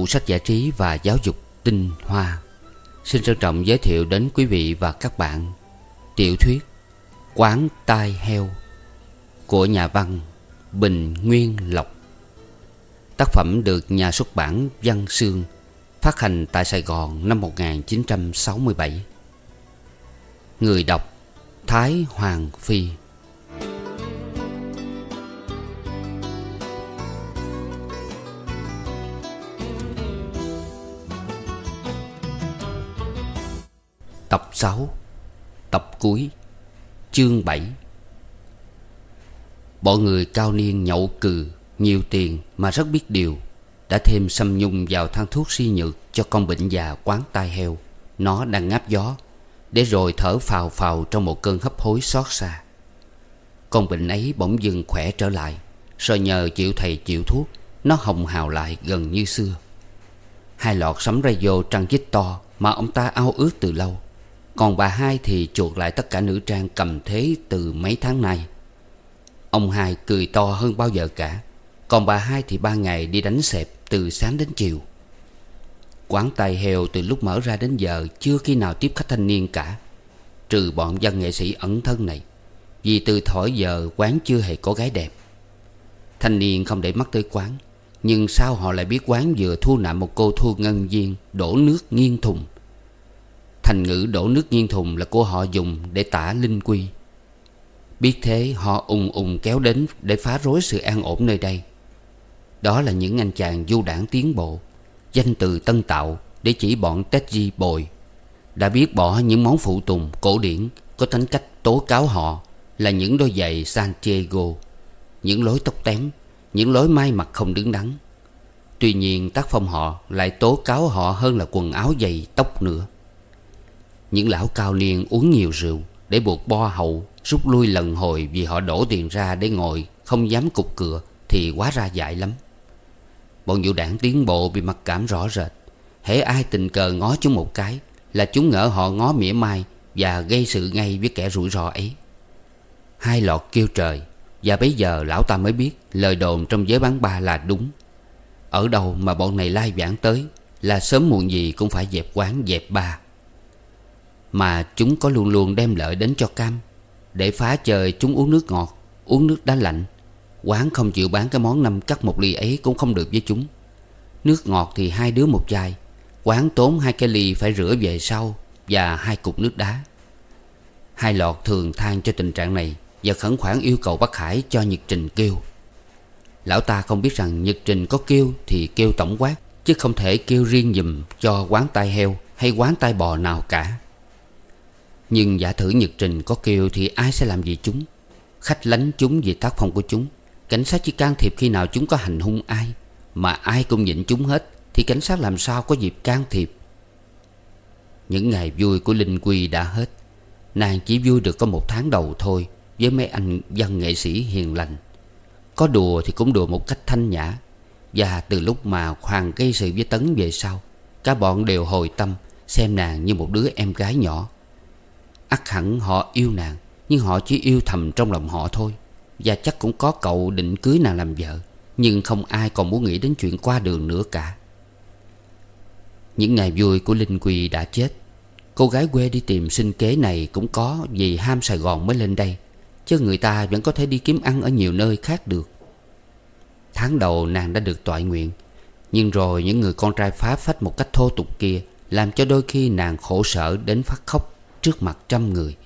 tủ sách giải trí và giáo dục tinh hoa. Xin trân trọng giới thiệu đến quý vị và các bạn Tiểu thuyết Quán tai heo Của nhà văn Bình Nguyên Lộc. Tác phẩm được nhà xuất bản Văn Sương Phát hành tại Sài Gòn năm 1967 Người đọc Thái Hoàng Phi. Tập 6 Tập cuối, Chương 7 Bọn người cao niên nhậu cừ, Nhiều tiền mà rất biết điều, Đã thêm xâm nhung vào thang thuốc si nhược Cho con bệnh già quán tai heo. Nó đang ngáp gió, Để rồi thở phào phào trong một cơn hấp hối xót xa. Con bệnh ấy bỗng dưng khỏe trở lại, Rồi nhờ chịu thầy chịu thuốc, Nó hồng hào lại gần như xưa. Hai lọt sấm radio trăng chích to Mà ông ta ao ước từ lâu còn bà hai thì chuột lại tất cả nữ trang cầm thế từ mấy tháng nay. Ông hai cười to hơn bao giờ cả. Còn bà hai thì ba ngày đi đánh xẹp từ sáng đến chiều. Quán tài heo từ lúc mở ra đến giờ Chưa khi nào tiếp khách thanh niên cả. Trừ bọn dân nghệ sĩ ẩn thân này. Vì từ thổi giờ quán chưa hề có gái đẹp. Thanh niên không để mắt tới quán. Nhưng sao họ lại biết quán vừa thu nạp một cô thu ngân viên Đổ nước nghiêng thùng. Thành ngữ đổ nước nghiêng thùng là của họ dùng để tả linh quy. Biết thế, họ ùng ùng kéo đến để phá rối sự an ổn nơi đây. Đó là những anh chàng du đảng tiến bộ, Danh từ tân tạo để chỉ bọn Tetri bồi. Đã biết bỏ những món phụ tùng cổ điển, Có tính cách tố cáo họ Là những đôi giày Santiago Những lối tóc tém, Những lối mai mặt không đứng đắn. Tuy nhiên, tác phong họ lại tố cáo họ hơn là quần áo giày tóc nữa những lão cao niên uống nhiều rượu Để buộc bo hậu Rút lui lần hồi vì họ đổ tiền ra để ngồi, Không dám cục cửa Thì quá ra dại lắm. Bọn vũ đảng tiến bộ bị mặc cảm rõ rệt. Hễ ai tình cờ ngó chúng một cái Là chúng ngỡ họ ngó mỉa mai Và gây sự ngay với kẻ rủi ro ấy. Hai lọt kêu trời Và bây giờ lão ta mới biết Lời đồn trong giới bán ba là đúng. Ở đâu mà bọn này lai vãng tới Là sớm muộn gì cũng phải dẹp quán dẹp ba mà chúng có luôn luôn đem lợi đến cho cam. Để phá trời chúng uống nước ngọt, Uống nước đá lạnh. Quán không chịu bán cái món năm cắt một ly ấy Cũng không được với chúng. Nước ngọt thì hai đứa một chai, Quán tốn hai cái ly phải rửa về sau Và hai cục nước đá. Hai lọt thường than cho tình trạng này Và khẩn khoản yêu cầu bác Hải cho Nhật Trình kêu. Lão ta không biết rằng Nhật Trình có kêu Thì kêu tổng quát, Chứ không thể kêu riêng dùm cho quán tai heo Hay quán tai bò nào cả nhưng giả thử Nhật Trình có kêu thì ai sẽ làm gì chúng? Khách lánh chúng vì tác phong của chúng. Cảnh sát chỉ can thiệp khi nào chúng có hành hung ai. Mà ai cũng nhịn chúng hết, Thì cảnh sát làm sao có dịp can thiệp? Những ngày vui của Linh Quy đã hết. Nàng chỉ vui được có một tháng đầu thôi, Với mấy anh văn nghệ sĩ hiền lành. Có đùa thì cũng đùa một cách thanh nhã. Và từ lúc mà Hoàng gây sự với Tấn về sau, Cả bọn đều hồi tâm Xem nàng như một đứa em gái nhỏ ắt hẳn họ yêu nàng, Nhưng họ chỉ yêu thầm trong lòng họ thôi. Và chắc cũng có cậu định cưới nàng làm vợ, Nhưng không ai còn muốn nghĩ đến chuyện qua đường nữa cả. Những ngày vui của Linh Quỳ đã chết. Cô gái quê đi tìm sinh kế này cũng có Vì ham Sài Gòn mới lên đây, Chứ người ta vẫn có thể đi kiếm ăn ở nhiều nơi khác được. Tháng đầu nàng đã được toại nguyện, Nhưng rồi những người con trai phá phách một cách thô tục kia Làm cho đôi khi nàng khổ sở đến phát khóc trước mặt trăm người.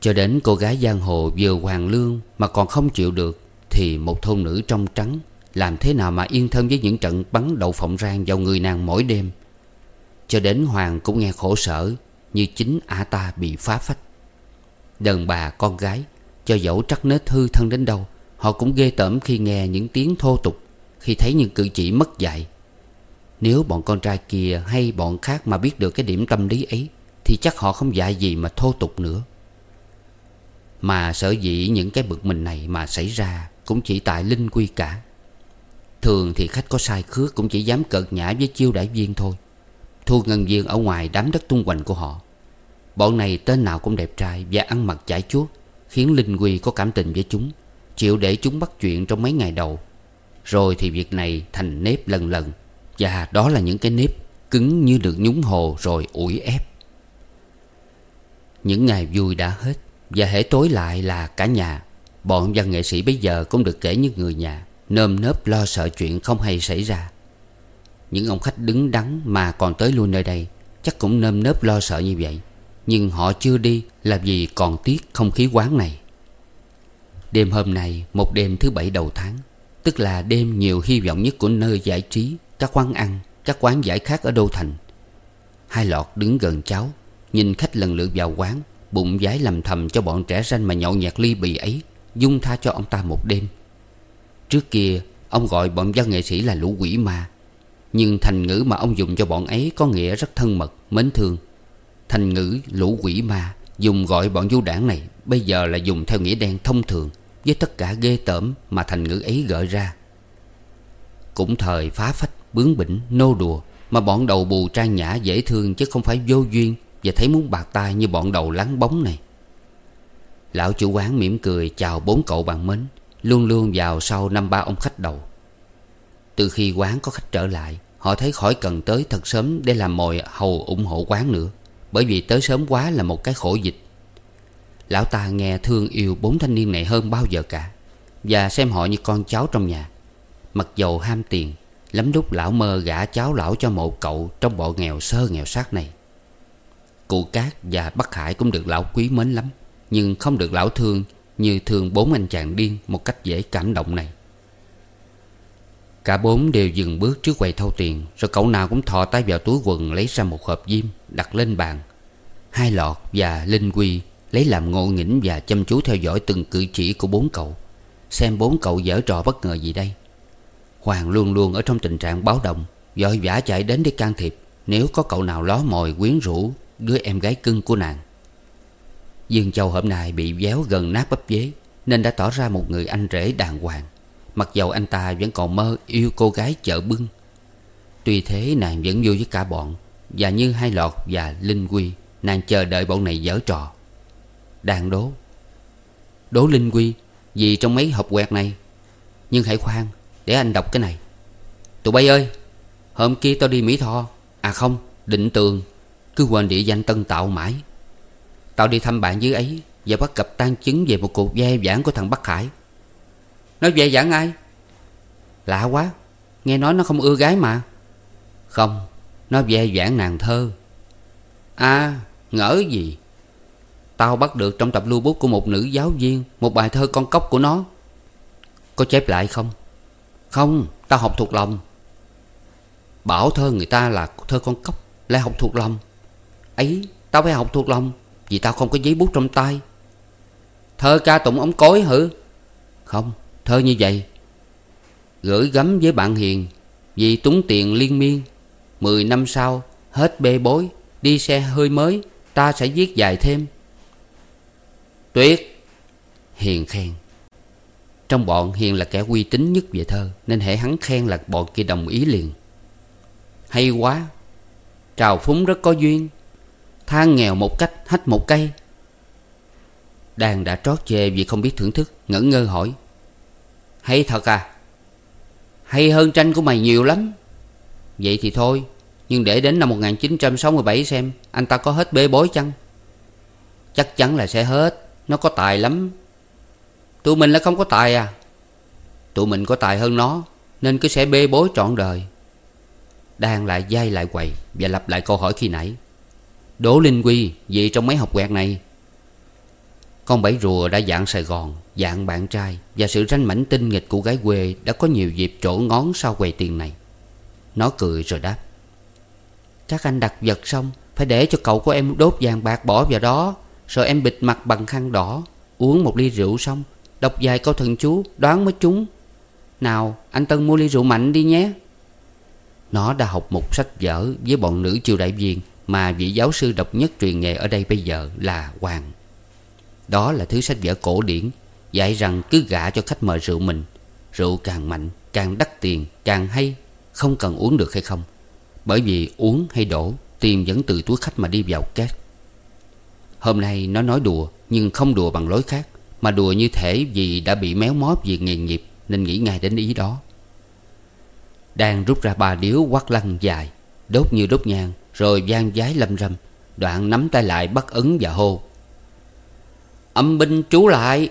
Cho đến cô gái giang hồ vừa hoàng lương Mà còn không chịu được, Thì một thôn nữ trong trắng Làm thế nào mà yên thân với những trận bắn đậu phộng rang vào người nàng mỗi đêm? Cho đến Hoàng cũng nghe khổ sở Như chính ả ta bị phá phách. Đàn bà, con gái, Cho dẫu trắc nết hư thân đến đâu, Họ cũng ghê tởm khi nghe những tiếng thô tục, Khi thấy những cử chỉ mất dạy. Nếu bọn con trai kia hay bọn khác mà biết được cái điểm tâm lý ấy thì chắc họ không dạy gì mà thô tục nữa. Mà sở dĩ những cái bực mình này mà xảy ra Cũng chỉ tại linh quy cả. Thường thì khách có sai khước Cũng chỉ dám cợt nhã với chiêu đại viên thôi. Thu ngân viên ở ngoài đám đất tung quanh của họ. Bọn này tên nào cũng đẹp trai Và ăn mặc chải chuốt, Khiến Linh Quy có cảm tình với chúng, Chịu để chúng bắt chuyện trong mấy ngày đầu. Rồi thì việc này thành nếp lần lần, Và đó là những cái nếp Cứng như được nhúng hồ rồi ủi ép. Những ngày vui đã hết, Và hễ tối lại là cả nhà. Bọn văn nghệ sĩ bây giờ cũng được kể như người nhà, Nơm nớp lo sợ chuyện không hay xảy ra. Những ông khách đứng đắn mà còn tới luôn nơi đây, Chắc cũng nơm nớp lo sợ như vậy. Nhưng họ chưa đi là vì còn tiếc không khí quán này. Đêm hôm nay, một đêm thứ bảy đầu tháng, Tức là đêm nhiều hy vọng nhất của nơi giải trí, Các quán ăn, Các quán giải khác ở Đô Thành. Hai lọt đứng gần cháu Nhìn khách lần lượt vào quán Bụng giái lầm thầm cho bọn trẻ ranh mà nhậu nhạt ly bì ấy Dung tha cho ông ta một đêm. Trước kia Ông gọi bọn văn nghệ sĩ là lũ quỷ ma. Nhưng thành ngữ mà ông dùng cho bọn ấy Có nghĩa rất thân mật, mến thương. Thành ngữ lũ quỷ ma Dùng gọi bọn du đảng này Bây giờ là dùng theo nghĩa đen thông thường Với tất cả ghê tởm mà thành ngữ ấy gợi ra. Cũng thời phá phách, bướng bỉnh, nô đùa Mà bọn đầu bù trang nhã dễ thương Chứ không phải vô duyên và thấy muốn bạc tai như bọn đầu láng bóng này. Lão chủ quán mỉm cười chào bốn cậu bạn mến, Luôn luôn vào sau năm ba ông khách đầu. Từ khi quán có khách trở lại, Họ thấy khỏi cần tới thật sớm Để làm mồi hầu ủng hộ quán nữa, Bởi vì tới sớm quá là một cái khổ dịch. Lão ta nghe thương yêu bốn thanh niên này hơn bao giờ cả, Và xem họ như con cháu trong nhà. Mặc dầu ham tiền, Lắm lúc lão mơ gả cháu lão cho một cậu Trong bộ nghèo sơ nghèo sát này. Cụ Cát và Bắc Hải cũng được lão quý mến lắm, Nhưng không được lão thương Như thương bốn anh chàng điên Một cách dễ cảm động này. Cả bốn đều dừng bước trước quầy thâu tiền, Rồi cậu nào cũng thò tay vào túi quần Lấy ra một hộp diêm đặt lên bàn. Hai lọt và Linh Quy Lấy làm ngộ nghĩnh và chăm chú theo dõi từng cử chỉ của bốn cậu, Xem bốn cậu dở trò bất ngờ gì đây. Hoàng luôn luôn ở trong tình trạng báo động, Vội vã chạy đến để can thiệp, Nếu có cậu nào ló mồi quyến rũ Đứa em gái cưng của nàng. Dương Châu hôm nay bị véo gần nát bắp dế, Nên đã tỏ ra một người anh rể đàng hoàng. Mặc dầu anh ta vẫn còn mơ yêu cô gái chợ bưng. Tuy thế nàng vẫn vui với cả bọn, Và như hai lọt và Linh Quy, Nàng chờ đợi bọn này dở trò. Đang đố. Đố Linh Quy, Vì trong mấy hộp quẹt này. Nhưng hãy khoan, Để anh đọc cái này. Tụi bay ơi, Hôm kia tao đi Mỹ Tho. À không, Định tường. Cứ quên địa danh Tân Tạo mãi. Tao đi thăm bạn dưới ấy Và bắt gặp tan chứng về một cuộc ve vãn của thằng Bắc Hải. Nó ve vãn ai? Lạ quá, Nghe nói nó không ưa gái mà. Không, Nó ve vãn nàng thơ. À ngỡ gì? Tao bắt được trong tập lưu bút của một nữ giáo viên, Một bài thơ con cốc của nó. Có chép lại không? Không, Tao học thuộc lòng. Bảo thơ người ta là thơ con cốc Lại học thuộc lòng. Ấy, Tao phải học thuộc lòng, Vì tao không có giấy bút trong tay. Thơ ca tụng ống cối hử? Không, Thơ như vậy. Gửi gắm với bạn hiền, Vì túng tiền liên miên. Mười năm sau, Hết bê bối, Đi xe hơi mới, Ta sẽ viết dài thêm. Tuyệt Hiền khen. Trong bọn Hiền là kẻ uy tín nhất về thơ, Nên hệ hắn khen là bọn kia đồng ý liền. Hay quá. Trào phúng rất có duyên. Than nghèo một cách hách một cây. Đàn đã trót chê vì không biết thưởng thức, Ngẩn ngơ hỏi. Hay thật à? Hay hơn tranh của mày nhiều lắm. Vậy thì thôi, Nhưng để đến năm 1967 xem, Anh ta có hết bê bối chăng? Chắc chắn là sẽ hết, Nó có tài lắm. Tụi mình là không có tài à? Tụi mình có tài hơn nó, Nên cứ sẽ bê bối trọn đời. Đang lại dai lại quầy Và lặp lại câu hỏi khi nãy. Đỗ Linh Quy Vì trong mấy học quẹt này. Con bảy rùa đã dạng Sài Gòn, Dạng bạn trai, Và sự ranh mảnh tinh nghịch của gái quê Đã có nhiều dịp trổ ngón sau quầy tiền này. Nó cười rồi đáp, Các anh đặt vật xong, Phải để cho cậu của em đốt vàng bạc bỏ vào đó, Rồi em bịt mặt bằng khăn đỏ, Uống một ly rượu xong, Đọc vài câu thần chú, đoán mới trúng. Nào, anh Tân mua ly rượu mạnh đi nhé. Nó đã học một sách vở Với bọn nữ triều đại viên mà vị giáo sư độc nhất truyền nghề ở đây bây giờ là Hoàng. Đó là thứ sách vở cổ điển, Dạy rằng cứ gả cho khách mời rượu mình, Rượu càng mạnh, Càng đắt tiền, Càng hay, Không cần uống được hay không. Bởi vì uống hay đổ, Tiền vẫn từ túi khách mà đi vào két. Hôm nay nó nói đùa, Nhưng không đùa bằng lối khác, Mà đùa như thể vì đã bị méo móp vì nghề nghiệp Nên nghĩ ngay đến ý đó. Đang rút ra ba điếu quắt lăn dài, Đốt như đốt nhang rồi gian giái lâm râm, Đoạn nắm tay lại bắt ấn và hô. Âm binh trú lại.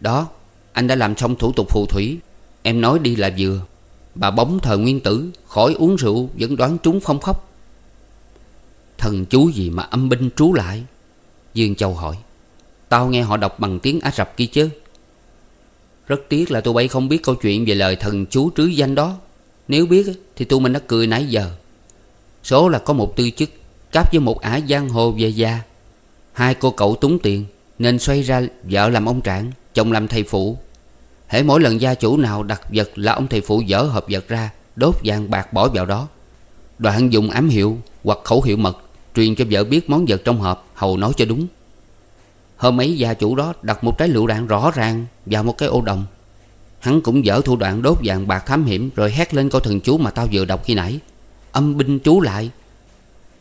Đó, Anh đã làm xong thủ tục phù thủy. Em nói đi là vừa. Bà bóng thời nguyên tử, Khỏi uống rượu, Vẫn đoán trúng phong khóc Thần chú gì mà âm binh trú lại? Dương Châu hỏi. Tao nghe họ đọc bằng tiếng Ả Rập kia chứ. Rất tiếc là tụi bay không biết câu chuyện về lời thần chú trứ danh đó. Nếu biết thì tụi mình đã cười nãy giờ. Số là có một tư chức, Cáp với một ả giang hồ về già. Hai cô cậu túng tiền, Nên xoay ra vợ làm ông trạng, Chồng làm thầy phụ. Hễ mỗi lần gia chủ nào đặt vật là ông thầy phụ dở hộp vật ra, Đốt vàng bạc bỏ vào đó. Đoạn dùng ám hiệu hoặc khẩu hiệu mật, Truyền cho vợ biết món vật trong hộp, Hầu nói cho đúng. Hôm ấy gia chủ đó đặt một trái lựu đạn rõ ràng Vào một cái ô đồng. Hắn cũng dở thủ đoạn đốt vàng bạc thám hiểm Rồi hét lên câu thần chú mà tao vừa đọc khi nãy. Âm binh chú lại.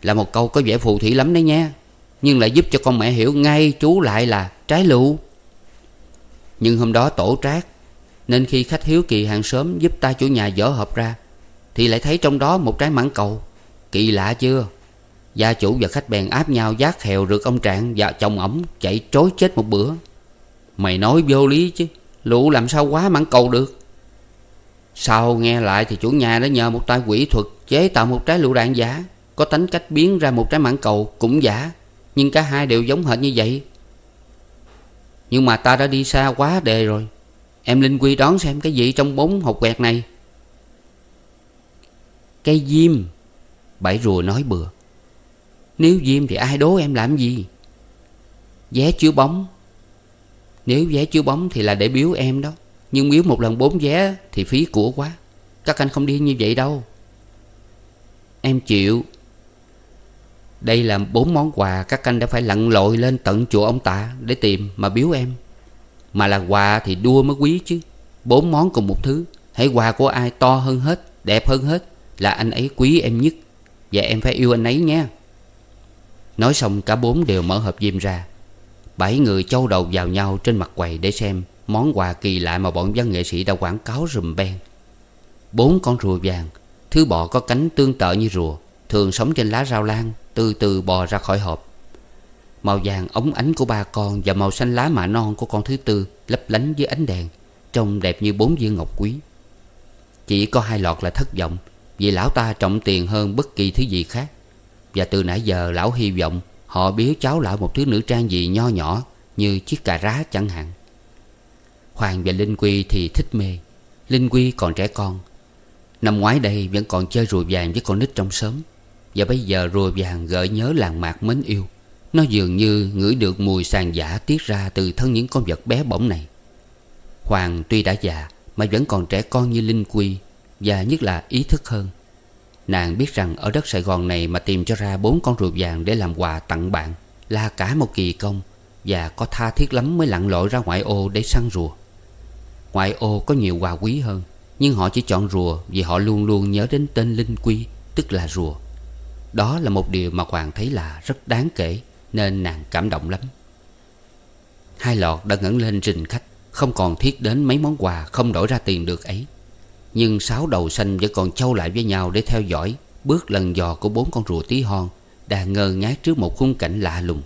Là một câu có vẻ phù thủy lắm đấy nha Nhưng lại giúp cho con mẹ hiểu ngay chú lại là trái lựu. Nhưng hôm đó tổ trác, Nên khi khách hiếu kỳ hàng xóm giúp ta chủ nhà dỡ hộp ra, Thì lại thấy trong đó một trái mãng cầu. Kỳ lạ chưa? Gia chủ và khách bèn áp nhau giác hèo rượt ông Trạng và chồng ổng chạy trối chết một bữa. Mày nói vô lý chứ. Lũ làm sao quá mãn cầu được? Sau nghe lại thì chủ nhà đã nhờ một tay quỷ thuật Chế tạo một trái lựu đạn giả. Có tính cách biến ra một trái mãn cầu cũng giả, Nhưng cả hai đều giống hệt như vậy. Nhưng mà ta đã đi xa quá đề rồi. Em Linh Quy đón xem cái gì trong bốn hộp quẹt này. Cây diêm. Bảy rùa nói bừa. Nếu diêm thì ai đố em làm gì? Vé chiếu bóng. Nếu vé chiếu bóng thì là để biếu em đó. Nhưng biếu một lần bốn vé Thì phí của quá. Các anh không đi như vậy đâu. Em chịu. Đây là bốn món quà Các anh đã phải lặn lội lên tận chùa ông tạ Để tìm mà biếu em. Mà là quà thì đua mới quý chứ. Bốn món cùng một thứ. Hãy quà của ai to hơn hết, Đẹp hơn hết Là anh ấy quý em nhất. Và em phải yêu anh ấy nha. Nói xong cả bốn đều mở hộp diêm ra. Bảy người châu đầu vào nhau trên mặt quầy để xem. Món quà kỳ lạ mà bọn văn nghệ sĩ đã quảng cáo rùm beng. Bốn con rùa vàng, Thứ bọ có cánh tương tự như rùa, Thường sống trên lá rau lan, Từ từ bò ra khỏi hộp. Màu vàng ống ánh của ba con Và màu xanh lá mạ non của con thứ tư Lấp lánh dưới ánh đèn, Trông đẹp như bốn viên ngọc quý. Chỉ có hai lọt là thất vọng, Vì lão ta trọng tiền hơn bất kỳ thứ gì khác. Và từ nãy giờ lão hy vọng Họ biếu cháu lão một thứ nữ trang gì nho nhỏ Như chiếc cà rá chẳng hạn. Hoàng và Linh Quy thì thích mê. Linh Quy còn trẻ con. Năm ngoái đây vẫn còn chơi rùa vàng với con nít trong xóm. Và bây giờ rùa vàng gợi nhớ làng mạc mến yêu. Nó dường như ngửi được mùi sàn giả tiết ra từ thân những con vật bé bỏng này. Hoàng tuy đã già, Mà vẫn còn trẻ con như Linh Quy, Và nhất là ý thức hơn. Nàng biết rằng ở đất Sài Gòn này mà tìm cho ra bốn con rùa vàng để làm quà tặng bạn Là cả một kỳ công, Và có tha thiết lắm mới lặn lội ra ngoại ô để săn rùa. Ngoại ô có nhiều quà quý hơn, Nhưng họ chỉ chọn rùa vì họ luôn luôn nhớ đến tên Linh Quy, Tức là rùa. Đó là một điều mà Hoàng thấy là rất đáng kể, Nên nàng cảm động lắm. Hai lọt đã ngẩng lên rình khách, Không còn thiết đến mấy món quà không đổi ra tiền được ấy. Nhưng sáu đầu xanh vẫn còn châu lại với nhau để theo dõi Bước lần dò của bốn con rùa tí hon Đang ngơ ngác trước một khung cảnh lạ lùng.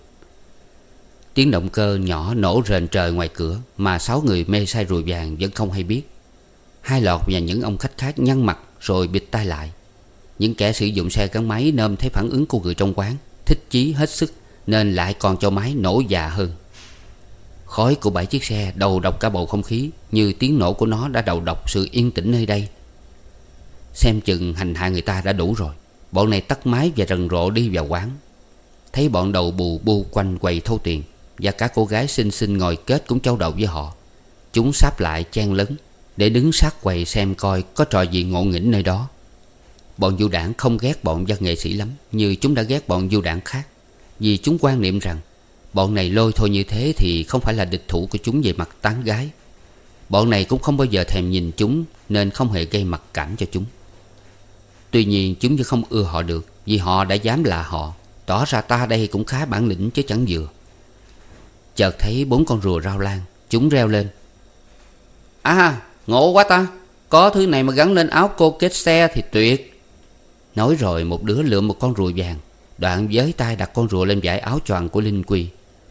Tiếng động cơ nhỏ nổ rền trời ngoài cửa Mà sáu người mê say rùi vàng vẫn không hay biết. Hai lọt và những ông khách khác nhăn mặt rồi bịt tai lại. Những kẻ sử dụng xe gắn máy nơm thấy phản ứng của người trong quán, Thích chí hết sức Nên lại còn cho máy nổ già hơn. Khói của bảy chiếc xe đầu độc cả bầu không khí Như tiếng nổ của nó đã đầu độc sự yên tĩnh nơi đây. Xem chừng hành hạ người ta đã đủ rồi. Bọn này tắt máy và rần rộ đi vào quán. Thấy bọn đầu bù bu quanh quầy thâu tiền. Và cả cô gái xinh xinh ngồi kết cũng châu đầu với họ. Chúng sáp lại chen lấn Để đứng sát quầy xem coi có trò gì ngộ nghĩnh nơi đó. Bọn du đảng không ghét bọn văn nghệ sĩ lắm, Như chúng đã ghét bọn du đảng khác. Vì chúng quan niệm rằng, Bọn này lôi thôi như thế thì không phải là địch thủ của chúng về mặt tán gái. Bọn này cũng không bao giờ thèm nhìn chúng, Nên không hề gây mặc cảm cho chúng. Tuy nhiên, chúng vẫn không ưa họ được, Vì họ đã dám là họ. Tỏ ra ta đây cũng khá bản lĩnh chứ chẳng vừa. Chợt thấy bốn con rùa rao lan, Chúng reo lên. À ngộ quá ta. Có thứ này mà gắn lên áo cô kết xe thì tuyệt. Nói rồi một đứa lượm một con rùa vàng. Đoạn với tay đặt con rùa lên vải áo choàng của Linh Quy,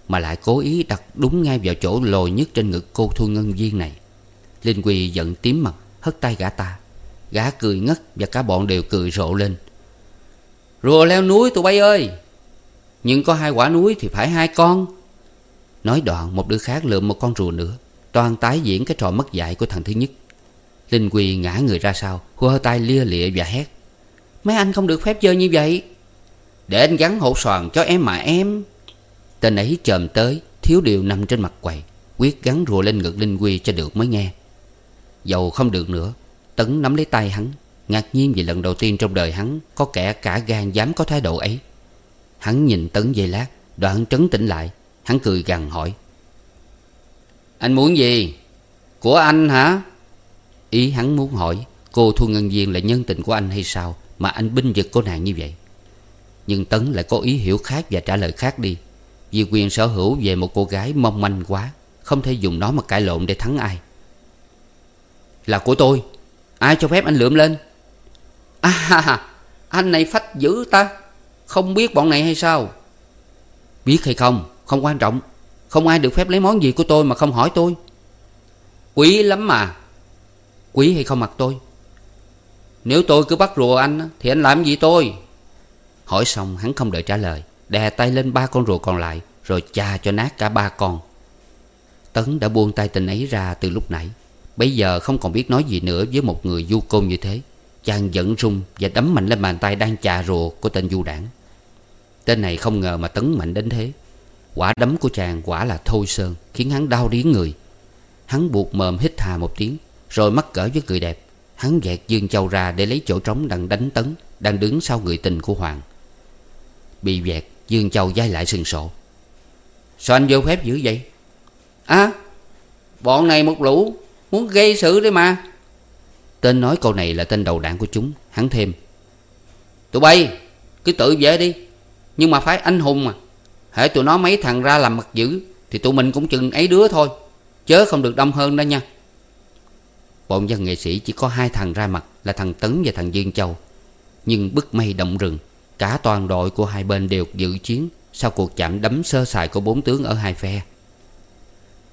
Mà lại cố ý đặt đúng ngay vào chỗ lồi nhất trên ngực cô Thu Ngân Viên này. Linh Quy giận tím mặt, Hất tay gã ta. Gã cười ngất và cả bọn đều cười rộ lên. Rùa leo núi tụi bay ơi! Nhưng có hai quả núi thì phải hai con. Nói đoạn, một đứa khác lượm một con rùa nữa. Toàn tái diễn cái trò mất dạy của thằng thứ nhất. Linh Quy ngã người ra sau hua tay lia lịa và hét. Mấy anh không được phép chơi như vậy. Để anh gắn hột xoàn cho em mà em. Tên ấy chồm tới, Thiếu điều nằm trên mặt quầy, Quyết gắn rùa lên ngực Linh Quy cho được mới nghe. Dầu không được nữa, Tấn nắm lấy tay hắn, Ngạc nhiên vì lần đầu tiên trong đời hắn Có kẻ cả gan dám có thái độ ấy. Hắn nhìn Tấn dây lát, Đoạn trấn tĩnh lại Hắn cười gằn hỏi. Anh muốn gì? Của anh hả? Ý hắn muốn hỏi, Cô Thu Ngân Viên là nhân tình của anh hay sao Mà anh binh vực cô nàng như vậy? Nhưng Tấn lại có ý hiểu khác Và trả lời khác đi. Vì quyền sở hữu về một cô gái mong manh quá, Không thể dùng nó mà cãi lộn để thắng ai. Là của tôi. Ai cho phép anh lượm lên? À anh này phách dữ ta. Không biết bọn này hay sao? Biết hay không? Không quan trọng. Không ai được phép lấy món gì của tôi mà không hỏi tôi. Quý lắm mà. Quý hay không mặc tôi? Nếu tôi cứ bắt rùa anh Thì anh làm gì tôi? Hỏi xong, hắn không đợi trả lời. Đè tay lên ba con rùa còn lại, Rồi chà cho nát cả ba con. Tấn đã buông tay tình ấy ra từ lúc nãy. Bây giờ không còn biết nói gì nữa Với một người du côn như thế. Chàng giận rung và đấm mạnh lên bàn tay đang chà rùa của tên du đảng. Tên này không ngờ mà tấn mạnh đến thế. Quả đấm của chàng quả là thôi sơn Khiến hắn đau điếng người. Hắn buộc mồm hít hà một tiếng, Rồi mắc cỡ với người đẹp. Hắn dẹt Dương Châu ra để lấy chỗ trống đang đánh tấn, Đang đứng sau người tình của Hoàng. Bị vẹt Dương Châu dai lại sừng sộ. Sao anh vô phép dữ vậy? À Bọn này một lũ, Muốn gây sự đấy mà. Tên nói câu này là tên đầu đảng của chúng, Hắn thêm. Tụi bay, cứ tự vệ đi, Nhưng mà phải anh hùng mà. Hễ tụi nó mấy thằng ra làm mặt dữ, Thì tụi mình cũng chừng ấy đứa thôi, Chớ không được đông hơn đó nha. Bọn dân nghệ sĩ chỉ có hai thằng ra mặt Là thằng Tấn và thằng Dương Châu. Nhưng bức mây động rừng, Cả toàn đội của hai bên đều dự chiến Sau cuộc chạm đấm sơ sài của bốn tướng ở hai phe.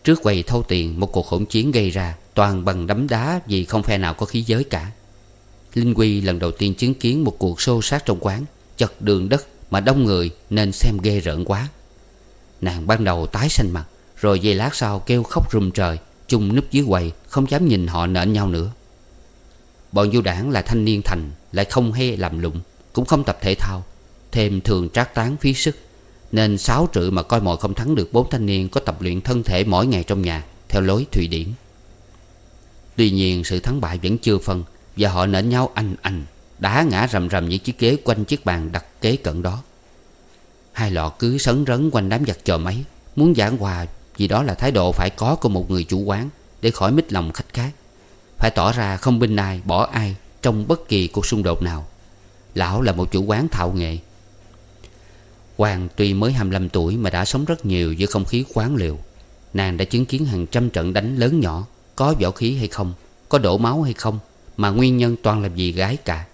Trước quầy thâu tiền, Một cuộc hỗn chiến gây ra Toàn bằng đấm đá vì không phe nào có khí giới cả. Linh Quy lần đầu tiên chứng kiến một cuộc xô sát trong quán, Chật đường đất mà đông người nên xem ghê rợn quá. Nàng ban đầu tái xanh mặt, Rồi giây lát sau kêu khóc rùm trời, Chung núp dưới quầy, Không dám nhìn họ nện nhau nữa. Bọn du đảng là thanh niên thành, Lại không hay làm lụng, Cũng không tập thể thao, Thêm thường trác tán phí sức, Nên sáu trự mà coi mọi không thắng được bốn thanh niên Có tập luyện thân thể mỗi ngày trong nhà, Theo lối Thụy Điển. Tuy nhiên sự thắng bại vẫn chưa phân, Và họ nện nhau anh anh Đá ngã rầm rầm những chiếc ghế quanh chiếc bàn đặt kế cận đó. Hai lọ cứ sấn rấn quanh đám giặc chờ máy Muốn giảng hòa Vì đó là thái độ phải có của một người chủ quán Để khỏi mít lòng khách khác. Phải tỏ ra không binh ai, bỏ ai Trong bất kỳ cuộc xung đột nào. Lão là một chủ quán thạo nghệ Hoàng tuy mới 25 tuổi Mà đã sống rất nhiều giữa không khí quán liều. Nàng đã chứng kiến hàng trăm trận đánh lớn nhỏ, Có võ khí hay không, Có đổ máu hay không, Mà nguyên nhân toàn là vì gái cả.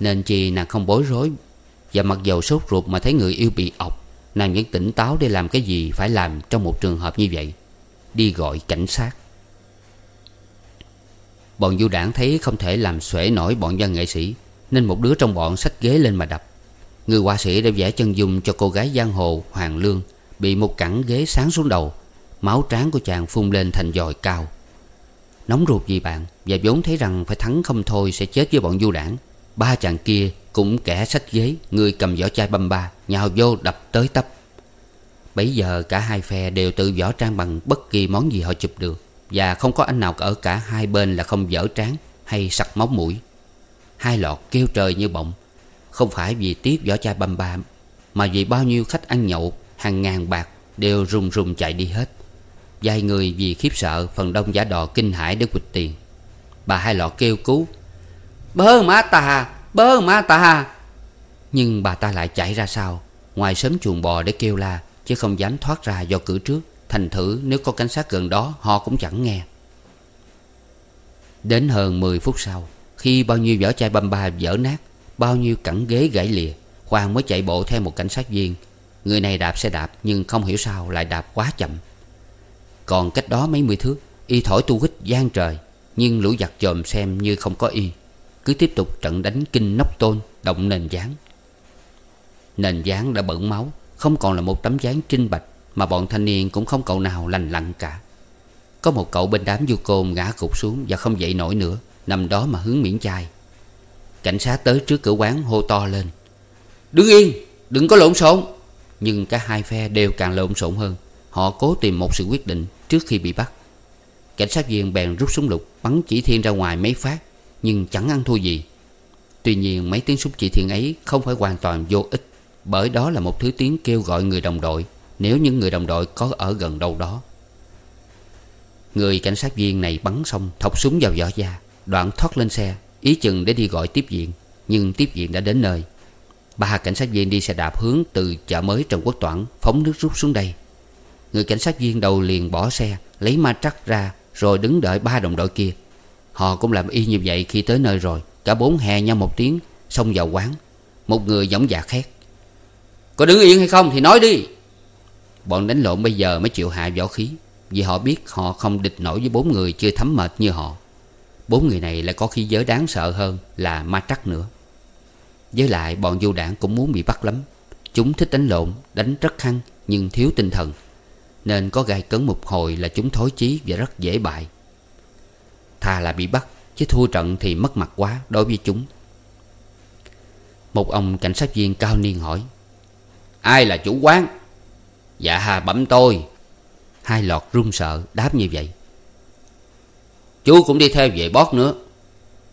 Nên chi nàng không bối rối và mặc dầu sốt ruột mà thấy người yêu bị ọc, Nàng vẫn tỉnh táo để làm cái gì phải làm trong một trường hợp như vậy. Đi gọi cảnh sát. Bọn du đảng thấy không thể làm xuể nổi bọn văn nghệ sĩ, Nên một đứa trong bọn xách ghế lên mà đập. Người họa sĩ đã vẽ chân dung cho cô gái giang hồ Hoàng Lương, Bị một cẳng ghế sáng xuống đầu, Máu trán của chàng phun lên thành dòi cao. Nóng ruột vì bạn, Và vốn thấy rằng phải thắng không thôi Sẽ chết với bọn du đảng. Ba chàng kia cũng kẻ sách ghế Người cầm vỏ chai băm ba, Nhào vô đập tới tấp. Bấy giờ cả hai phe đều tự võ trang bằng Bất kỳ món gì họ chụp được, Và không có anh nào ở cả hai bên là không vỡ trán Hay sặc máu mũi. Hai lọt kêu trời như bọng Không phải vì tiếc vỏ chai băm ba, Mà vì bao nhiêu khách ăn nhậu, Hàng ngàn bạc Đều rùng rùng chạy đi hết. Vài người vì khiếp sợ Phần đông giả đò kinh hãi để quỵt tiền. Bà hai lọ kêu cứu Bơ má tà Bơ ma tà. Nhưng bà ta lại chạy ra sau, Ngoài sớm chuồng bò để kêu la, Chứ không dám thoát ra do cửa trước. Thành thử nếu có cảnh sát gần đó, Họ cũng chẳng nghe. Đến hơn 10 phút sau, Khi bao nhiêu vỏ chai băm ba vỡ nát, Bao nhiêu cẳng ghế gãy lìa, Hoàng mới chạy bộ theo một cảnh sát viên. Người này đạp xe đạp Nhưng không hiểu sao lại đạp quá chậm. Còn cách đó mấy mươi thước, Y thổi tu hít gian trời, Nhưng lũ giặc chồm xem như không có y. Cứ tiếp tục trận đánh kinh nóc tôn, Động nền dáng Nền dáng đã bẩn máu, Không còn là một tấm dáng trinh bạch, Mà bọn thanh niên cũng không cậu nào lành lặn cả. Có một cậu bên đám du côn ngã cục xuống Và không dậy nổi nữa, Nằm đó mà hướng miễn chai. Cảnh sát tới trước cửa quán hô to lên. Đứng yên, Đừng có lộn xộn. Nhưng cả hai phe đều càng lộn xộn hơn. Họ cố tìm một sự quyết định trước khi bị bắt. Cảnh sát viên bèn rút súng lục, Bắn chỉ thiên ra ngoài mấy phát. Nhưng chẳng ăn thua gì. Tuy nhiên, mấy tiếng súng chỉ thiên ấy Không phải hoàn toàn vô ích, Bởi đó là một thứ tiếng kêu gọi người đồng đội, Nếu những người đồng đội có ở gần đâu đó. Người cảnh sát viên này bắn xong, Thọc súng vào vỏ da, Đoạn thoát lên xe, Ý chừng để đi gọi tiếp viện, Nhưng tiếp viện đã đến nơi. Ba cảnh sát viên đi xe đạp hướng từ chợ mới Trần Quốc Toản, Phóng nước rút xuống đây. Người cảnh sát viên đầu liền bỏ xe, Lấy ma trắc ra, Rồi đứng đợi ba đồng đội kia. Họ cũng làm y như vậy khi tới nơi rồi. Cả bốn hè nhau một tiếng Xông vào quán. Một người giọng dạ khét. Có đứng yên hay không thì nói đi. Bọn đánh lộn bây giờ mới chịu hạ võ khí Vì họ biết họ không địch nổi với bốn người chưa thấm mệt như họ. Bốn người này lại có khí giới đáng sợ hơn là ma trắc nữa. Với lại bọn du đảng cũng muốn bị bắt lắm. Chúng thích đánh lộn, đánh rất hăng Nhưng thiếu tinh thần. Nên có gai cấn một hồi là chúng thối chí và rất dễ bại. Thà là bị bắt, Chứ thua trận thì mất mặt quá đối với chúng. Một ông cảnh sát viên cao niên hỏi, Ai là chủ quán? Dạ hà bẩm tôi. Hai lọt run sợ, đáp như vậy, Chú cũng đi theo về bót nữa.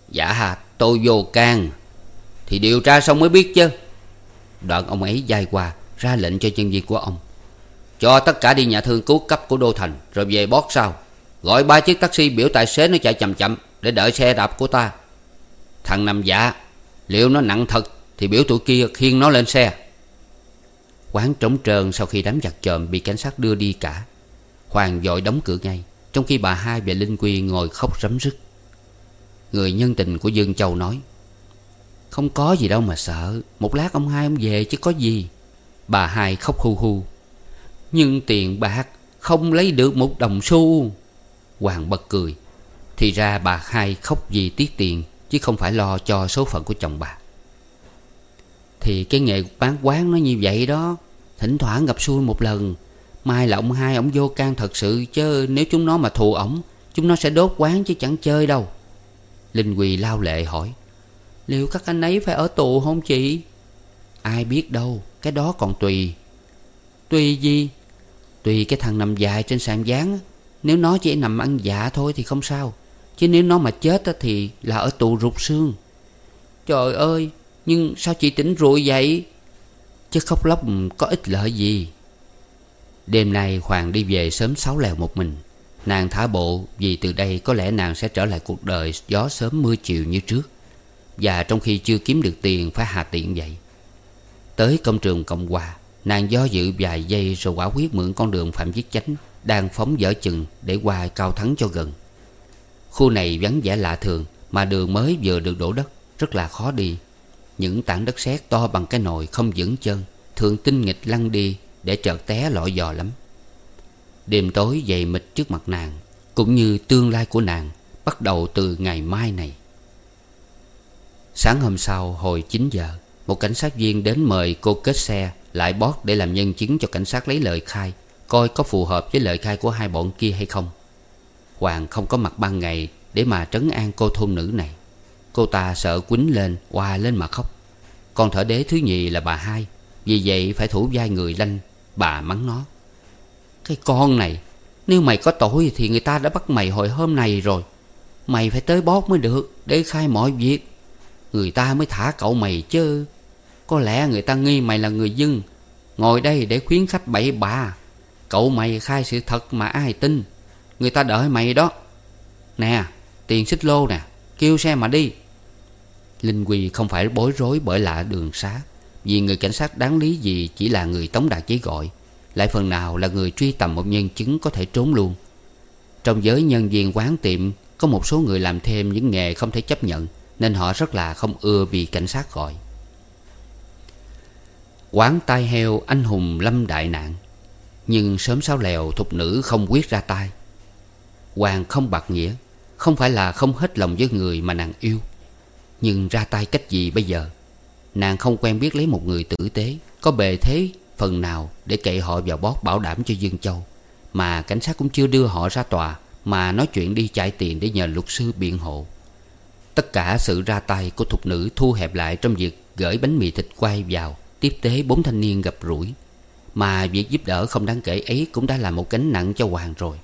Dạ hà, tôi vô can. Thì điều tra xong mới biết chứ. Đoạn ông ấy dai qua, Ra lệnh cho nhân viên của ông, Cho tất cả đi nhà thương cứu cấp của Đô Thành, Rồi về bót sau. Gọi ba chiếc taxi biểu tài xế nó chạy chậm chậm Để đợi xe đạp của ta. Thằng nằm dạ Liệu nó nặng thật Thì biểu tụi kia khiêng nó lên xe. Quán trống trơn sau khi đám giặc chòm Bị cảnh sát đưa đi cả. Hoàng dội đóng cửa ngay, Trong khi bà hai và Linh Quy ngồi khóc rấm rứt. Người nhân tình của Dương Châu nói, Không có gì đâu mà sợ, Một lát ông hai ông về chứ có gì. Bà hai khóc hu hu, Nhưng tiền bạc Không lấy được một đồng xu. Hoàng bật cười. Thì ra bà hai khóc vì tiếc tiền, Chứ không phải lo cho số phận của chồng bà. Thì cái nghề bán quán nó như vậy đó, Thỉnh thoảng gặp xui một lần. Mai là ông hai, ông vô can thật sự, Chứ nếu chúng nó mà thù ổng, Chúng nó sẽ đốt quán chứ chẳng chơi đâu. Linh Quỳ lao lệ hỏi, Liệu các anh ấy phải ở tù không chị? Ai biết đâu, Cái đó còn tùy. Tùy gì? Tùy cái thằng nằm dài trên sàn gián nếu nó chỉ nằm ăn dạ thôi thì không sao. Chứ nếu nó mà chết thì là ở tù rụt xương. Trời ơi, Nhưng sao chị tỉnh rụi vậy? Chứ khóc lóc có ích lợi gì? Đêm nay Hoàng đi về sớm sáu lèo một mình. Nàng thả bộ vì từ đây có lẽ nàng sẽ trở lại cuộc đời gió sớm mưa chiều như trước. Và trong khi chưa kiếm được tiền phải hà tiện vậy. Tới công trường Cộng Hòa, Nàng do dự vài giây rồi quả quyết mượn con đường Phạm Viết Chánh. Đang phóng dở chừng để qua cao thắng cho gần. Khu này vắng vẻ lạ thường Mà đường mới vừa được đổ đất, Rất là khó đi. Những tảng đất sét to bằng cái nồi không vững chân, Thường tinh nghịch lăn đi Để trợt té lọ dò lắm. Đêm tối dày mịt trước mặt nàng, Cũng như tương lai của nàng, Bắt đầu từ ngày mai này. Sáng hôm sau, hồi 9 giờ, Một cảnh sát viên đến mời cô kết xe, Lại bót để làm nhân chứng cho cảnh sát lấy lời khai. Coi có phù hợp với lời khai của hai bọn kia hay không. Hoàng không có mặt ban ngày Để mà trấn an cô thôn nữ này. Cô ta sợ quýnh lên Hòa lên mà khóc. Còn thở đế thứ nhì là bà hai, Vì vậy phải thủ vai người lanh, Bà mắng nó. Cái con này, Nếu mày có tội thì người ta đã bắt mày hồi hôm này rồi. Mày phải tới bót mới được, Để khai mọi việc. Người ta mới thả cậu mày chứ. Có lẽ người ta nghi mày là người dân, Ngồi đây để khuyến khách bậy bạ. Cậu mày khai sự thật mà ai tin? Người ta đợi mày đó. Nè, tiền xích lô nè, Kêu xe mà đi. Linh Quy không phải bối rối bởi lạ đường xá, Vì người cảnh sát đáng lý gì Chỉ là người tống đạt giấy gọi, Lại phần nào là người truy tầm một nhân chứng Có thể trốn luôn. Trong giới nhân viên quán tiệm, Có một số người làm thêm những nghề không thể chấp nhận, Nên họ rất là không ưa bị cảnh sát gọi. Quán tai heo anh hùng lâm đại nạn nhưng sớm sáu lèo thục nữ không quyết ra tay. Hoàng không bạc nghĩa, Không phải là không hết lòng với người mà nàng yêu. Nhưng ra tay cách gì bây giờ? Nàng không quen biết lấy một người tử tế, Có bề thế phần nào để kệ họ vào bót bảo đảm cho Dương Châu. Mà cảnh sát cũng chưa đưa họ ra tòa, Mà nói chuyện đi chạy tiền để nhờ luật sư biện hộ. Tất cả sự ra tay của thục nữ thu hẹp lại trong việc gửi bánh mì thịt quay vào, Tiếp tế bốn thanh niên gặp rủi. Mà việc giúp đỡ không đáng kể ấy cũng đã là một gánh nặng cho Hoàng rồi.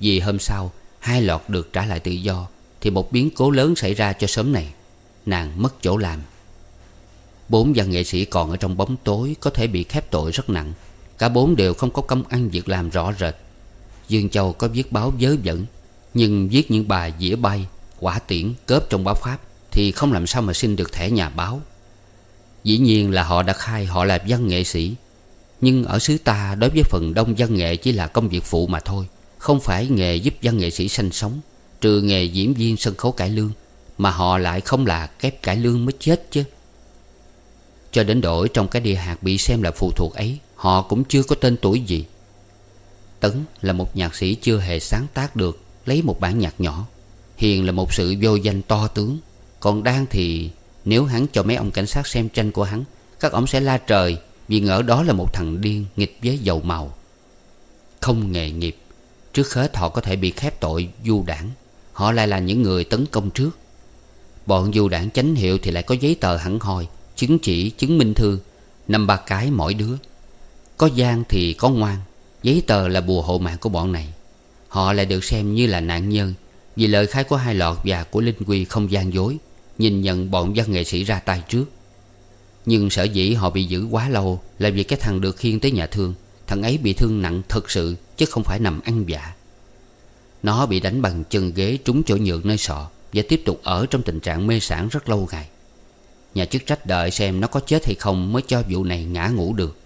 Vì hôm sau, hai lọt được trả lại tự do, Thì một biến cố lớn xảy ra cho sớm này. Nàng mất chỗ làm. Bốn văn nghệ sĩ còn ở trong bóng tối Có thể bị khép tội rất nặng. Cả bốn đều không có công ăn việc làm rõ rệt. Dương Châu có viết báo dớ dẫn Nhưng viết những bài dĩa bay, Quả tiễn, cớp trong báo Pháp Thì không làm sao mà xin được thẻ nhà báo. Dĩ nhiên là họ đã khai họ là văn nghệ sĩ nhưng ở xứ ta, đối với phần đông văn nghệ chỉ là công việc phụ mà thôi, Không phải nghề giúp văn nghệ sĩ sanh sống, Trừ nghề diễn viên sân khấu cải lương, Mà họ lại không là kép cải lương mới chết chứ. Cho đến đổi trong cái địa hạt bị xem là phụ thuộc ấy, Họ cũng chưa có tên tuổi gì. Tấn là một nhạc sĩ chưa hề sáng tác được, Lấy một bản nhạc nhỏ. Hiền là một sự vô danh to tướng. Còn Đan thì, Nếu hắn cho mấy ông cảnh sát xem tranh của hắn, Các ông sẽ la trời vì ngỡ đó là một thằng điên nghịch với dầu màu. Không nghề nghiệp, Trước hết họ có thể bị khép tội du đảng. Họ lại là những người tấn công trước. Bọn du đảng chánh hiệu thì lại có giấy tờ hẳn hoi, Chứng chỉ, chứng minh thư, Năm ba cái mỗi đứa. Có gian thì có ngoan, Giấy tờ là bùa hộ mạng của bọn này. Họ lại được xem như là nạn nhân, Vì lời khai của hai lọt và của Linh Quy không gian dối, Nhìn nhận bọn văn nghệ sĩ ra tay trước. Nhưng sở dĩ họ bị giữ quá lâu Là vì cái thằng được khiêng tới nhà thương. Thằng ấy bị thương nặng thật sự, Chứ không phải nằm ăn vạ. Nó bị đánh bằng chân ghế trúng chỗ nhượng nơi sọ Và tiếp tục ở trong tình trạng mê sản rất lâu ngày. Nhà chức trách đợi xem nó có chết hay không Mới cho vụ này ngã ngủ được.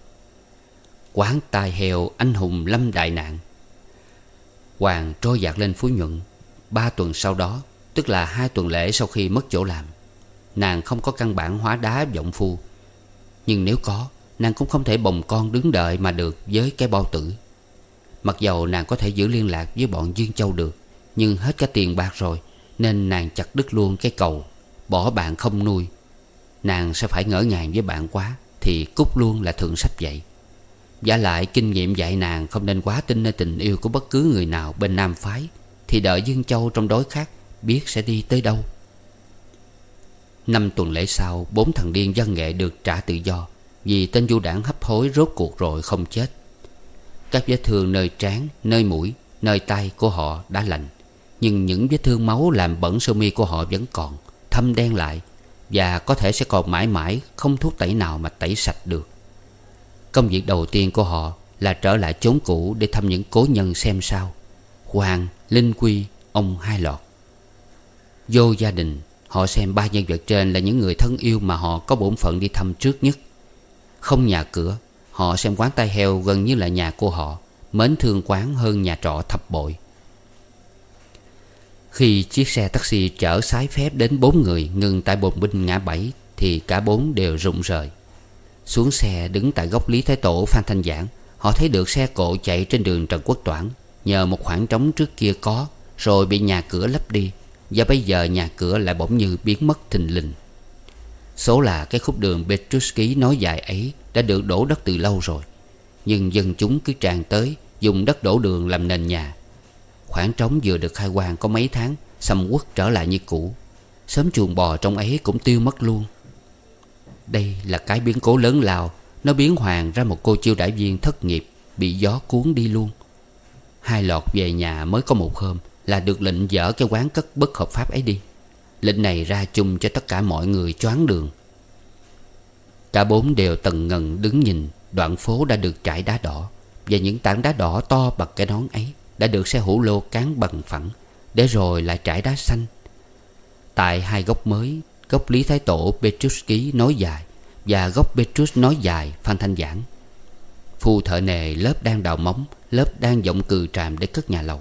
Quán tai heo anh hùng lâm đại nạn. Hoàng trôi dạt lên Phú Nhuận. Ba tuần sau đó, Tức là hai tuần lễ sau khi mất chỗ làm, Nàng không có căn bản hóa đá vọng phu. Nhưng nếu có, Nàng cũng không thể bồng con đứng đợi mà được Với cái bao tử. Mặc dầu nàng có thể giữ liên lạc với bọn Dương Châu được, Nhưng hết cả tiền bạc rồi, Nên nàng chặt đứt luôn cái cầu, Bỏ bạn không nuôi. Nàng sẽ phải ngỡ ngàng với bạn quá, Thì cút luôn là thường sách vậy. Giả lại kinh nghiệm dạy nàng Không nên quá tin nơi tình yêu của bất cứ người nào Bên Nam Phái, Thì đợi Dương Châu trong đối khác Biết sẽ đi tới đâu. Năm tuần lễ sau Bốn thằng điên dân nghệ được trả tự do Vì tên du đảng hấp hối rốt cuộc rồi không chết. Các vết thương nơi trán, nơi mũi, nơi tay của họ đã lành Nhưng những vết thương máu làm bẩn sơ mi của họ vẫn còn Thâm đen lại và có thể sẽ còn mãi mãi Không thuốc tẩy nào mà tẩy sạch được. Công việc đầu tiên của họ Là trở lại chốn cũ Để thăm những cố nhân xem sao. Hoàng, Linh Quy, ông Hai Lọt. Vô gia đình Họ xem ba nhân vật trên là những người thân yêu Mà họ có bổn phận đi thăm trước nhất. Không nhà cửa, Họ xem quán tay heo gần như là nhà của họ, Mến thương quán hơn nhà trọ thập bội. Khi chiếc xe taxi chở sái phép đến bốn người Ngừng tại bồn binh ngã bảy Thì cả bốn đều rụng rời. Xuống xe đứng tại góc Lý Thái Tổ Phan Thanh Giảng, Họ thấy được xe cộ chạy trên đường Trần Quốc Toản, Nhờ một khoảng trống trước kia có, Rồi bị nhà cửa lấp đi. Và bây giờ nhà cửa lại bỗng như biến mất thình lình. Số là cái khúc đường Petruski nói dài ấy Đã được đổ đất từ lâu rồi. Nhưng dân chúng cứ tràn tới, Dùng đất đổ đường làm nền nhà. Khoảng trống vừa được khai quang có mấy tháng, Xâm quất trở lại như cũ. Sớm chuồng bò trong ấy cũng tiêu mất luôn. Đây là cái biến cố lớn lao. Nó biến Hoàng ra một cô chiêu đại viên thất nghiệp, Bị gió cuốn đi luôn. Hai lọt về nhà mới có một hôm là được lệnh dỡ cái quán cất bất hợp pháp ấy đi. Lệnh này ra chung cho tất cả mọi người choáng đường. Cả bốn đều tần ngần đứng nhìn, Đoạn phố đã được trải đá đỏ, Và những tảng đá đỏ to bằng cái nón ấy đã được xe hủ lô cán bằng phẳng, Để rồi lại trải đá xanh. Tại hai góc mới, Góc Lý Thái Tổ Petruski nói dài Và góc Petrus nói dài, Phan Thanh Giảng. Phu thợ nề lớp đang đào móng, Lớp đang giọng cừ tràm để cất nhà lầu.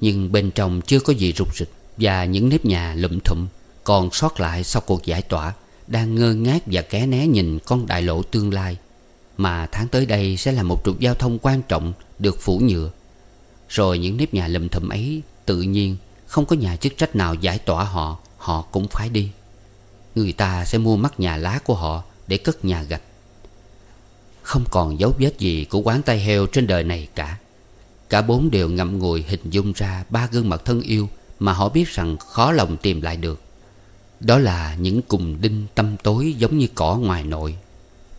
Nhưng bên trong chưa có gì rục rịch Và những nếp nhà lụm thụm Còn sót lại sau cuộc giải tỏa, Đang ngơ ngác và ké né nhìn con đại lộ tương lai. Mà tháng tới đây sẽ là một trục giao thông quan trọng Được phủ nhựa. Rồi những nếp nhà lụm thụm ấy Tự nhiên không có nhà chức trách nào giải tỏa họ Họ cũng phải đi. Người ta sẽ mua mắt nhà lá của họ Để cất nhà gạch. Không còn dấu vết gì của quán tay heo trên đời này cả. Cả bốn đều ngậm ngùi hình dung ra Ba gương mặt thân yêu Mà họ biết rằng khó lòng tìm lại được. Đó là những cùng đinh tâm tối Giống như cỏ ngoài nội.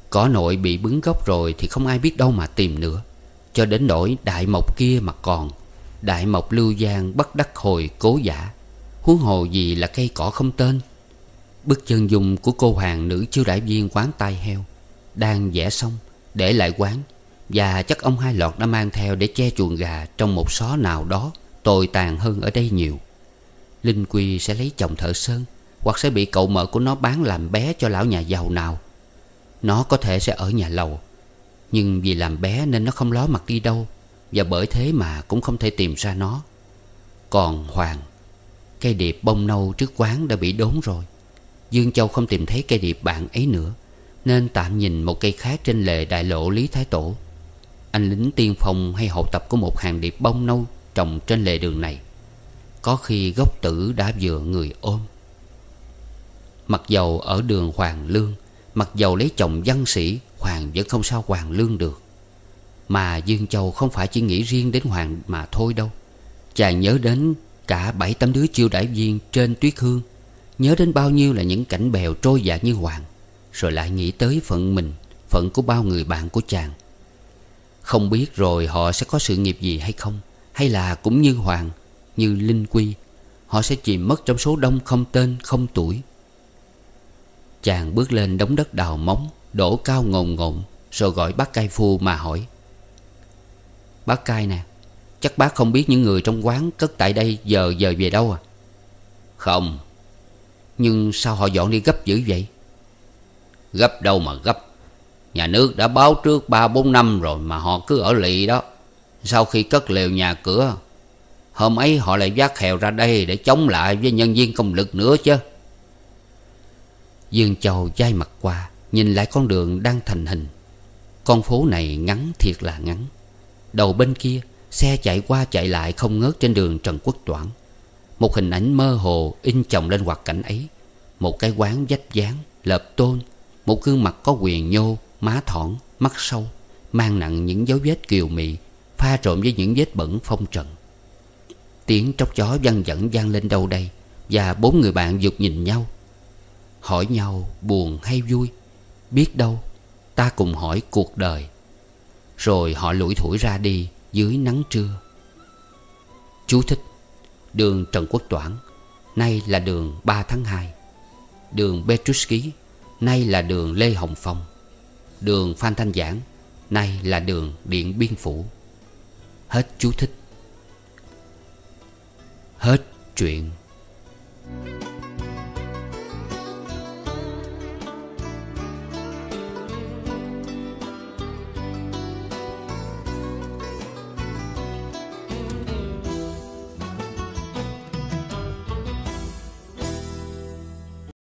Cỏ nội bị bứng gốc rồi Thì không ai biết đâu mà tìm nữa. Cho đến nỗi đại mộc kia mà còn, Đại mộc lưu giang bất đắc hồi cố giả. Huống hồ gì là cây cỏ không tên. Bức chân dung của cô hoàng nữ chiêu đại viên quán tai heo Đang vẽ xong Để lại quán. Và chắc ông Hai Lọt đã mang theo để che chuồng gà Trong một xó nào đó, Tồi tàn hơn ở đây nhiều. Linh Quy sẽ lấy chồng thợ sơn, Hoặc sẽ bị cậu mợ của nó bán làm bé cho lão nhà giàu nào. Nó có thể sẽ ở nhà lầu, Nhưng vì làm bé nên nó không ló mặt đi đâu, Và bởi thế mà cũng không thể tìm ra nó. Còn Hoàng, Cây điệp bông nâu trước quán đã bị đốn rồi. Dương Châu không tìm thấy cây điệp bạn ấy nữa, Nên tạm nhìn một cây khác trên lề đại lộ Lý Thái Tổ. Anh lính tiên phong hay hậu tập của một hàng điệp bông nâu Trồng trên lề đường này. Có khi gốc tử đã vừa người ôm. Mặc dầu ở đường Hoàng Lương, Mặc dầu lấy chồng văn sĩ, Hoàng vẫn không sao Hoàng Lương được. Mà Dương Châu không phải chỉ nghĩ riêng đến Hoàng mà thôi đâu. Chàng nhớ đến cả bảy tấm đứa chiêu đãi viên trên tuyết hương, Nhớ đến bao nhiêu là những cảnh bèo trôi dạt như Hoàng, Rồi lại nghĩ tới phận mình, Phận của bao người bạn của chàng. Không biết rồi họ sẽ có sự nghiệp gì hay không? Hay là cũng như Hoàng, Như Linh Quy, Họ sẽ chìm mất trong số đông không tên, không tuổi? Chàng bước lên đống đất đào móng, Đổ cao ngồn ngộn, Rồi gọi bác cai phu mà hỏi. Bác cai nè, Chắc bác không biết những người trong quán cất tại đây giờ giờ về đâu à? Không. Nhưng sao họ dọn đi gấp dữ vậy? Gấp đâu mà gấp? Nhà nước đã báo trước ba bốn năm rồi Mà họ cứ ở lì đó. Sau khi cất lều nhà cửa Hôm ấy họ lại vác hèo ra đây Để chống lại với nhân viên công lực nữa chứ. Dương Châu dai mặt qua Nhìn lại con đường đang thành hình. Con phố này ngắn thiệt là ngắn. Đầu bên kia Xe chạy qua chạy lại không ngớt trên đường Trần Quốc Toản. Một hình ảnh mơ hồ in chồng lên hoạt cảnh ấy. Một cái quán dách dáng, lợp tôn Một gương mặt có quyền nhô, má thỏn, mắt sâu Mang nặng những dấu vết kiều mị Pha trộn với những vết bẩn phong trần. Tiếng tróc chó văng vẳng vang lên đâu đây Và bốn người bạn dục nhìn nhau. Hỏi nhau buồn hay vui Biết đâu Ta cùng hỏi cuộc đời. Rồi họ lủi thủi ra đi dưới nắng trưa. Chú thích Đường Trần Quốc Toản Nay là đường 3 tháng 2 Đường Petruski Nay là đường Lê Hồng Phong. Đường Phan Thanh Giảng, Nay là đường Điện Biên Phủ. Hết chú thích. Hết chuyện.